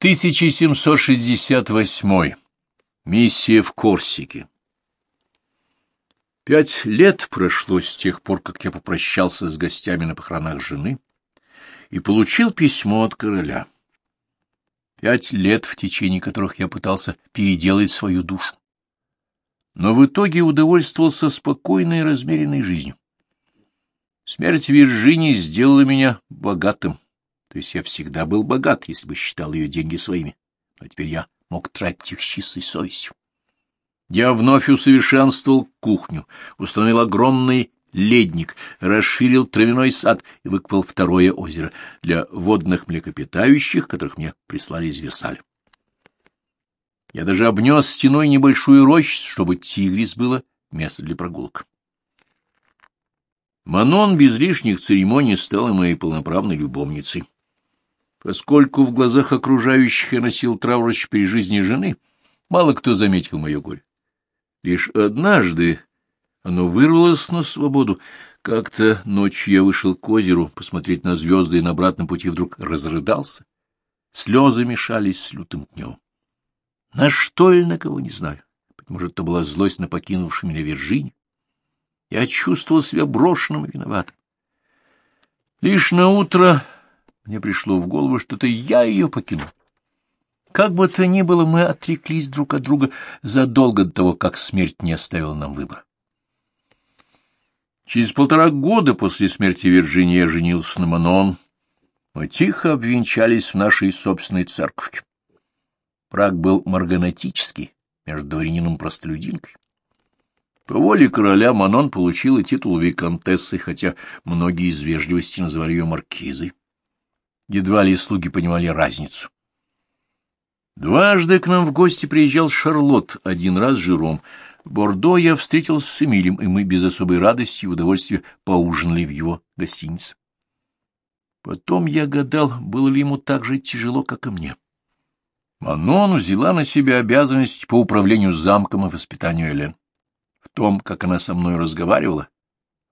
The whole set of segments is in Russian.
1768. Миссия в Корсике. Пять лет прошло с тех пор, как я попрощался с гостями на похоронах жены и получил письмо от короля. Пять лет, в течение которых я пытался переделать свою душу. Но в итоге удовольствовался спокойной и размеренной жизнью. Смерть Виржинии сделала меня богатым, то есть я всегда был богат, если бы считал ее деньги своими, но теперь я мог тратить их с чистой совестью. Я вновь усовершенствовал кухню, установил огромный ледник, расширил травяной сад и выкопал второе озеро для водных млекопитающих, которых мне прислали из Версаля. Я даже обнес стеной небольшую рощу, чтобы тигрис было место для прогулок. Манон без лишних церемоний стала моей полноправной любовницей. Поскольку в глазах окружающих я носил траурач при жизни жены, мало кто заметил мое горе. Лишь однажды оно вырвалось на свободу. Как-то ночью я вышел к озеру посмотреть на звезды и на обратном пути вдруг разрыдался. Слезы мешались с лютым днем. На что или на кого, не знаю. Может, это была злость на покинувшую меня Виржине. Я чувствовал себя брошенным и виноватым. Лишь на утро мне пришло в голову, что это я ее покинул. Как бы то ни было, мы отреклись друг от друга задолго до того, как смерть не оставила нам выбора. Через полтора года после смерти Вирджинии я женился на Манон. Мы тихо обвенчались в нашей собственной церкви. Брак был марганатический между дворянином простолюдинкой. По воле короля Манон получила титул виконтессы, хотя многие из вежливости называли ее маркизой. Едва ли слуги понимали разницу. Дважды к нам в гости приезжал Шарлотт, один раз Жером. В Бордо я встретился с Эмилем, и мы без особой радости и удовольствия поужинали в его гостинице. Потом я гадал, было ли ему так же тяжело, как и мне. Манон взяла на себя обязанность по управлению замком и воспитанию Элен. В том, как она со мной разговаривала,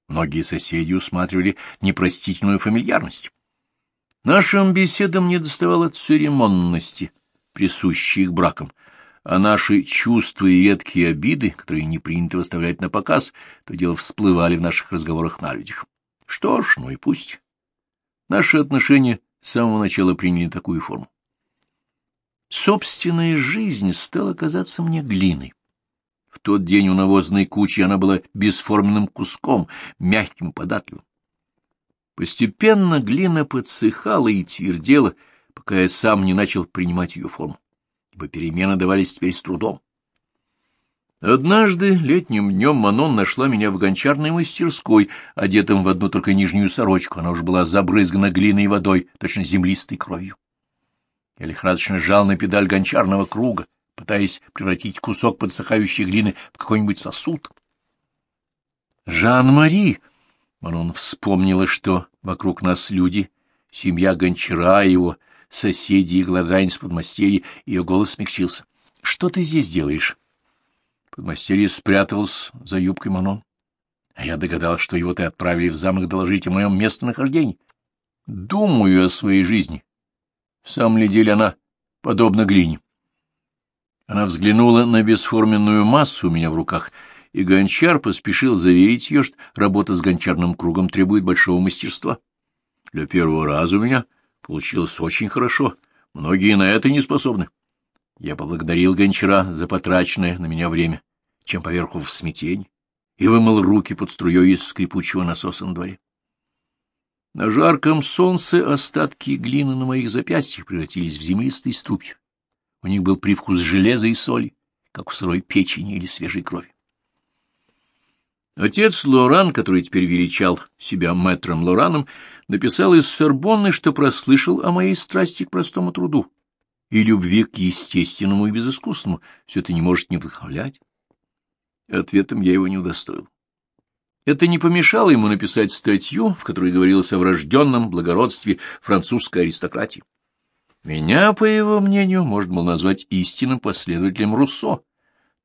многие соседи усматривали непростительную фамильярность. Нашим беседам не доставало церемонности, присущей их бракам, а наши чувства и редкие обиды, которые не принято выставлять на показ, то дело всплывали в наших разговорах на людях. Что ж, ну и пусть. Наши отношения с самого начала приняли такую форму. Собственная жизнь стала казаться мне глиной. В тот день у навозной кучи она была бесформенным куском, мягким податливым. Постепенно глина подсыхала и твердела, пока я сам не начал принимать ее форму, ибо перемены давались теперь с трудом. Однажды летним днем Манон нашла меня в гончарной мастерской, одетым в одну только нижнюю сорочку. Она уже была забрызгана глиной и водой, точно землистой кровью. Я лихорадочно жал на педаль гончарного круга, пытаясь превратить кусок подсыхающей глины в какой-нибудь сосуд. «Жан-Мари!» Манон вспомнила, что вокруг нас люди, семья Гончара, его соседи и гладранец подмастерья, ее голос смягчился. — Что ты здесь делаешь? Подмастерье спрятался за юбкой Манон. А я догадалась, что его ты отправили в замок доложить о моем местонахождении. Думаю о своей жизни. В самом ли деле она подобна глине? Она взглянула на бесформенную массу у меня в руках — и гончар поспешил заверить ее, что работа с гончарным кругом требует большого мастерства. Для первого раза у меня получилось очень хорошо, многие на это не способны. Я поблагодарил гончара за потраченное на меня время, чем поверху в смятень, и вымыл руки под струей из скрипучего насоса на дворе. На жарком солнце остатки глины на моих запястьях превратились в землистые струпья. У них был привкус железа и соли, как у сырой печени или свежей крови. Отец Лоран, который теперь величал себя мэтром Лораном, написал из Сорбонны, что прослышал о моей страсти к простому труду и любви к естественному и безыскусному. Все это не может не вдохновлять. Ответом я его не удостоил. Это не помешало ему написать статью, в которой говорилось о врожденном благородстве французской аристократии. Меня, по его мнению, можно было назвать истинным последователем Руссо,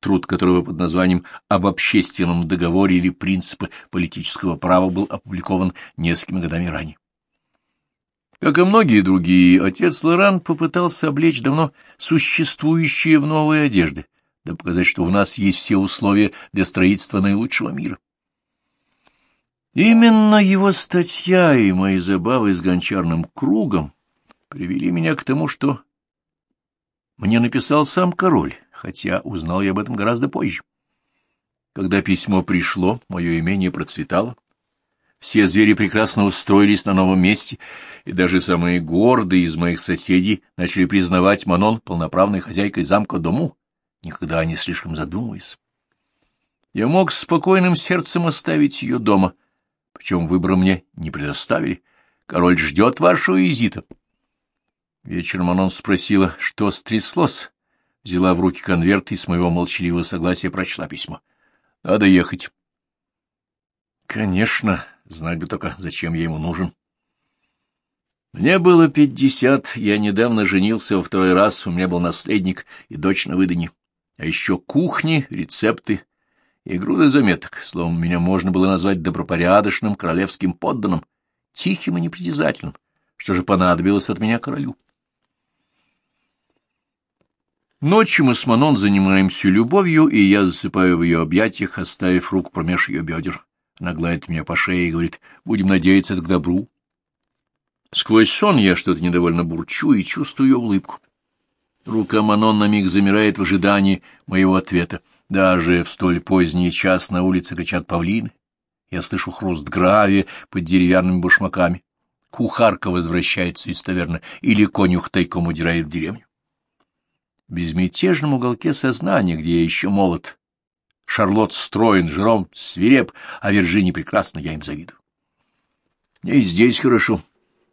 труд которого под названием «Об общественном договоре или принципы политического права» был опубликован несколькими годами ранее. Как и многие другие, отец Лоран попытался облечь давно существующие в новые одежды, да показать, что у нас есть все условия для строительства наилучшего мира. Именно его статья и мои забавы с гончарным кругом привели меня к тому, что мне написал сам король, хотя узнал я об этом гораздо позже. Когда письмо пришло, мое имение процветало, все звери прекрасно устроились на новом месте, и даже самые гордые из моих соседей начали признавать Манон полноправной хозяйкой замка Дому, никогда не слишком задумываясь. Я мог спокойным сердцем оставить ее дома, причем выбора мне не предоставили. Король ждет вашего визита. Вечером Манон спросила, что стряслось. Взяла в руки конверт и с моего молчаливого согласия прочла письмо. Надо ехать. Конечно, Знать бы только, зачем я ему нужен. Мне было пятьдесят, я недавно женился во второй раз, у меня был наследник и дочь на выданье. А еще кухни, рецепты и груды заметок. Словом, меня можно было назвать добропорядочным королевским подданным, тихим и непритязательным. Что же понадобилось от меня королю? Ночью мы с Манон занимаемся любовью, и я засыпаю в ее объятиях, оставив руку промеж ее бедер. Она гладит меня по шее и говорит, будем надеяться это к добру. Сквозь сон я что-то недовольно бурчу и чувствую ее улыбку. Рука Манон на миг замирает в ожидании моего ответа. Даже в столь поздний час на улице кричат павлины. Я слышу хруст гравия под деревянными башмаками. Кухарка возвращается из таверны, или конюх тайком удирает в деревню. Безмятежном уголке сознания, где я еще молод, Шарлотт строен, Жером свиреп, а Вирджини прекрасно, я им завидую. Мне и здесь хорошо.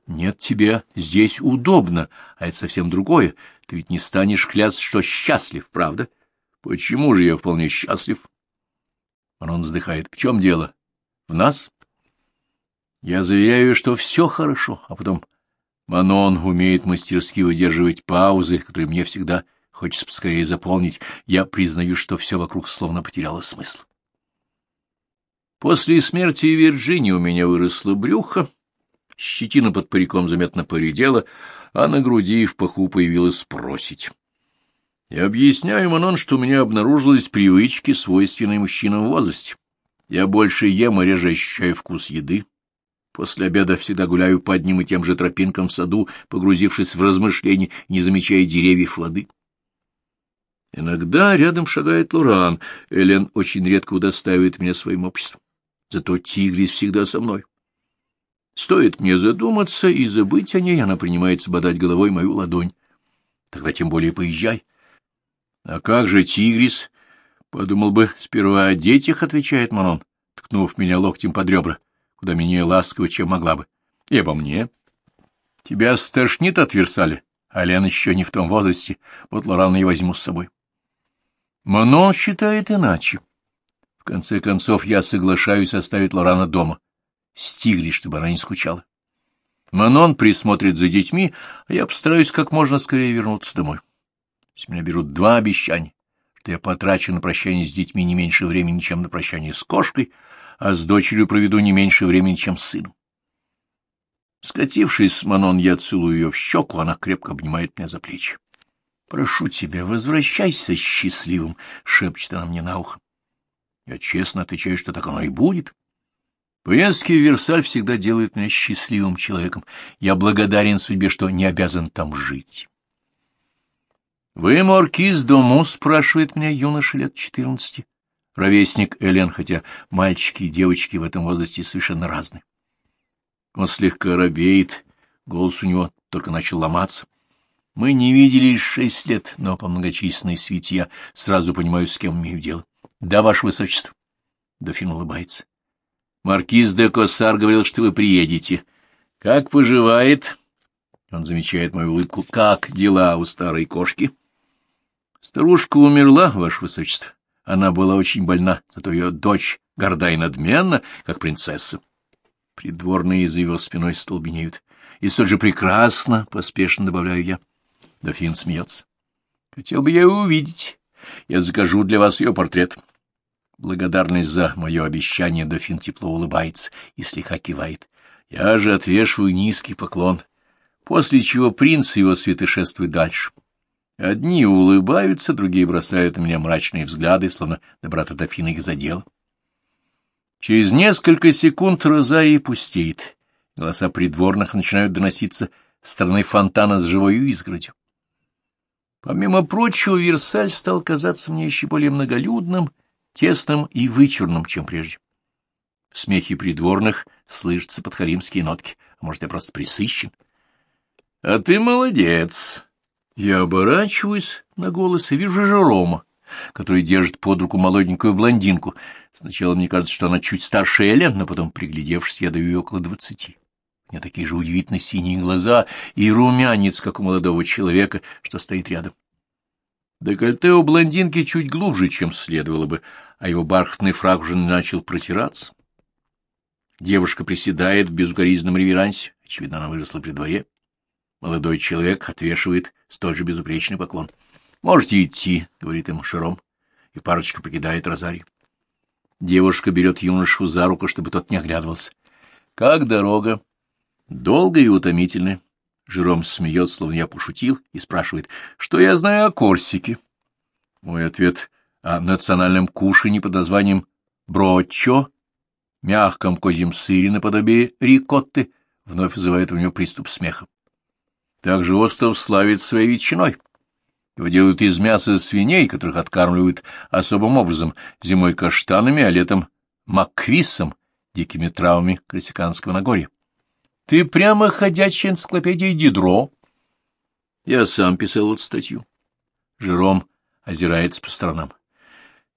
Нет, тебе здесь удобно, а это совсем другое. Ты ведь не станешь клясться, что счастлив, правда? Почему же я вполне счастлив? Он вздыхает. В чем дело? В нас? Я заверяю, что все хорошо, а потом Манон умеет мастерски выдерживать паузы, которые мне всегда Хочется поскорее заполнить. Я признаю, что все вокруг словно потеряло смысл. После смерти Вирджинии у меня выросло брюхо, щетина под париком заметно поредела, а на груди и в паху появилась просить. Я объясняю Манон, что у меня обнаружились привычки, свойственные мужчинам в возрасте. Я больше ем и реже ощущаю вкус еды. После обеда всегда гуляю по одним и тем же тропинкам в саду, погрузившись в размышления, не замечая деревьев воды. Иногда рядом шагает Луран. Элен очень редко удостаивает меня своим обществом. Зато Тигрис всегда со мной. Стоит мне задуматься и забыть о ней, она принимается бодать головой мою ладонь. Тогда тем более поезжай. А как же Тигрис? Подумал бы, сперва о детях, отвечает Манон, ткнув меня локтем под ребра, куда менее ласково, чем могла бы. И обо мне. Тебя стошнит от Версаля, а Лен еще не в том возрасте. Вот Лорана и возьму с собой. Манон считает иначе. В конце концов, я соглашаюсь оставить Лорана дома. Стигли, чтобы она не скучала. Манон присмотрит за детьми, а я постараюсь как можно скорее вернуться домой. С меня берут два обещания, что я потрачу на прощание с детьми не меньше времени, чем на прощание с кошкой, а с дочерью проведу не меньше времени, чем с сыном. Скатившись с Манон, я целую ее в щеку, она крепко обнимает меня за плечи. Прошу тебя, возвращайся счастливым, — шепчет она мне на ухо. Я честно отвечаю, что так оно и будет. Поездки в Версаль всегда делают меня счастливым человеком. Я благодарен судьбе, что не обязан там жить. — Вы маркиз дому? — спрашивает меня юноша лет четырнадцати. Ровесник Элен, хотя мальчики и девочки в этом возрасте совершенно разные. Он слегка робеет, голос у него только начал ломаться. Мы не виделись шесть лет, но по многочисленной свете я сразу понимаю, с кем имею дело. Да, ваше высочество. Дофин улыбается. Маркиз де Коссар говорил, что вы приедете. Как поживает? Он замечает мою улыбку. Как дела у старой кошки? Старушка умерла, ваше высочество. Она была очень больна, зато ее дочь горда и надменна, как принцесса. Придворные за его спиной столбенеют. И столь же прекрасно, — поспешно добавляю я. Дофин смеется. Хотел бы я увидеть. Я закажу для вас ее портрет. Благодарность за мое обещание Дофин тепло улыбается и слегка кивает. Я же отвешиваю низкий поклон. после чего принц его свиты шествуют дальше. Одни улыбаются, другие бросают на меня мрачные взгляды, словно доброта дофина их задела. Через несколько секунд розарий пустеет. Голоса придворных начинают доноситься с стороны фонтана с живой изгородью. Помимо прочего, Версаль стал казаться мне еще более многолюдным, тесным и вычурным, чем прежде. В смехе придворных слышатся подхалимские нотки, а может, я просто присыщен. — А ты молодец! Я оборачиваюсь на голос и вижу Жерома, который держит под руку молоденькую блондинку. Сначала мне кажется, что она чуть старше Элен, но потом, приглядевшись, я даю ей около двадцати. У меня такие же удивительно синие глаза и румянец, как у молодого человека, что стоит рядом. Декольте у блондинки чуть глубже, чем следовало бы, а его бархатный фраг уже начал протираться. Девушка приседает в безукоризненном реверансе, очевидно, она выросла при дворе. Молодой человек отвешивает столь же безупречный поклон. — Можете идти, — говорит ему Шером, и парочка покидает розарий. Девушка берет юношу за руку, чтобы тот не оглядывался. — Как дорога? — Долгая и утомительная. Жером смеется, словно я пошутил, и спрашивает, что я знаю о Корсике. Мой ответ о национальном кушанье под названием брочо, мягком козьем сыре наподобие рикотты, вновь вызывает у него приступ смеха. Также остров славит своей ветчиной. Его делают из мяса свиней, которых откармливают особым образом, зимой каштанами, а летом маквисом, дикими травами Корсиканского Нагорья. Ты прямо ходячая энциклопедия Дидро. Я сам писал эту статью. Жером озирается по сторонам.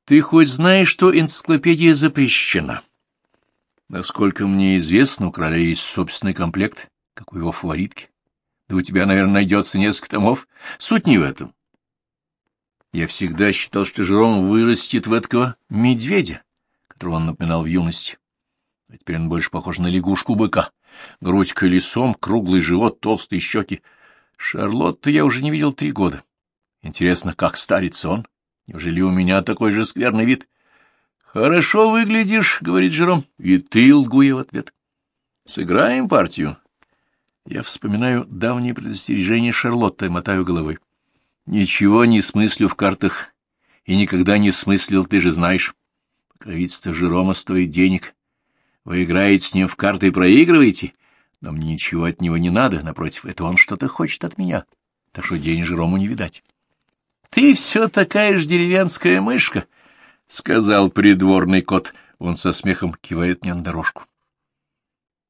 Ты хоть знаешь, что энциклопедия запрещена? Насколько мне известно, у короля есть собственный комплект, как у его фаворитки. Да у тебя, наверное, найдется несколько томов. Суть не в этом. Я всегда считал, что Жером вырастет в этого медведя, которого он напоминал в юности. А теперь он больше похож на лягушку-быка. Грудь колесом, круглый живот, толстые щеки. Шарлотта я уже не видел три года. Интересно, как старится он? Неужели у меня такой же скверный вид? — Хорошо выглядишь, — говорит Жером. — И ты, — лгу я в ответ. — Сыграем партию. Я вспоминаю давнее предостережение Шарлотты мотаю головой. Ничего не смыслю в картах и никогда не смыслил, ты же знаешь. Покровительство Жерома стоит денег, вы играете с ним в карты и проигрываете, но мне ничего от него не надо, напротив, это он что-то хочет от меня, так что денег Рому не видать. — Ты все такая же деревенская мышка, — сказал придворный кот. Он со смехом кивает мне на дорожку.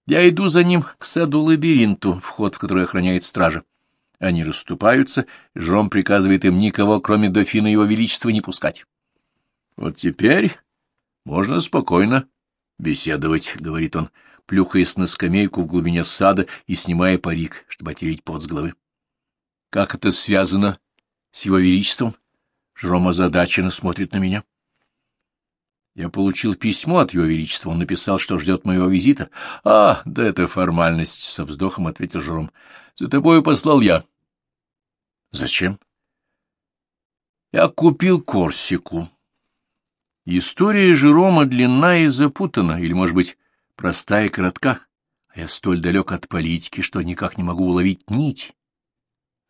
Я иду за ним к саду-лабиринту, вход в который охраняет стража. Они расступаются, Жром приказывает им никого, кроме дофина его величества, не пускать. Вот теперь можно спокойно беседовать, — говорит он, плюхаясь на скамейку в глубине сада и снимая парик, чтобы отереть пот с головы. — Как это связано с его величеством? Жером озадаченно смотрит на меня. Я получил письмо от его величества. Он написал, что ждет моего визита. — А, да это формальность, — со вздохом ответил Жером. — За тобой послал я. — Зачем? — Я купил Корсику. История Жерома длинна и запутана, или, может быть, проста и коротка, а я столь далек от политики, что никак не могу уловить нить.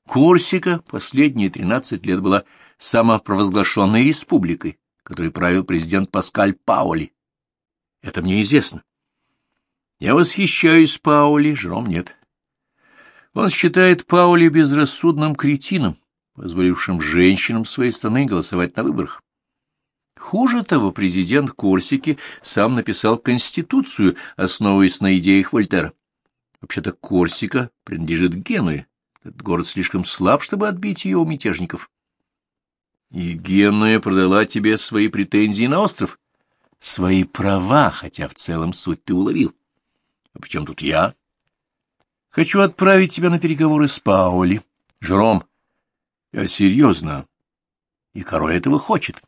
Корсика последние тринадцать лет была самопровозглашенной республикой, которой правил президент Паскаль Паули. Это мне известно. Я восхищаюсь Паули, Жером нет. Он считает Паули безрассудным кретином, позволившим женщинам своей страны голосовать на выборах. Хуже того, президент Корсики сам написал Конституцию, основываясь на идеях Вольтера. Вообще-то Корсика принадлежит Генуе. Этот город слишком слаб, чтобы отбить ее у мятежников. И Генуя продала тебе свои претензии на остров. Свои права, хотя в целом суть ты уловил. А при чем тут я? Хочу отправить тебя на переговоры с Паули. Жером, я серьезно. И король этого хочет.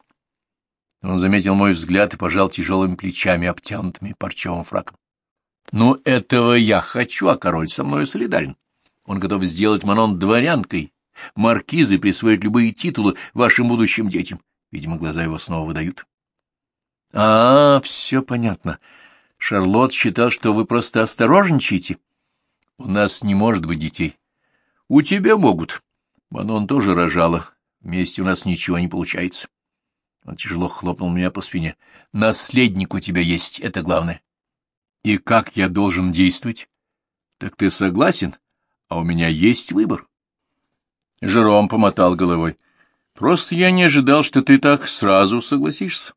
Он заметил мой взгляд и пожал тяжелыми плечами, обтянутыми парчевым фраком. — Ну, этого я хочу, а король со мной солидарен. Он готов сделать Манон дворянкой, маркизой, присвоить любые титулы вашим будущим детям. Видимо, глаза его снова выдают. — А, все понятно. Шарлотт считал, что вы просто осторожничаете. — У нас не может быть детей. У тебя могут. Манон тоже рожала. Вместе у нас ничего не получается. Он тяжело хлопнул меня по спине. Наследник у тебя есть, это главное. И как я должен действовать? Так ты согласен? А у меня есть выбор. Жером помотал головой. Просто я не ожидал, что ты так сразу согласишься.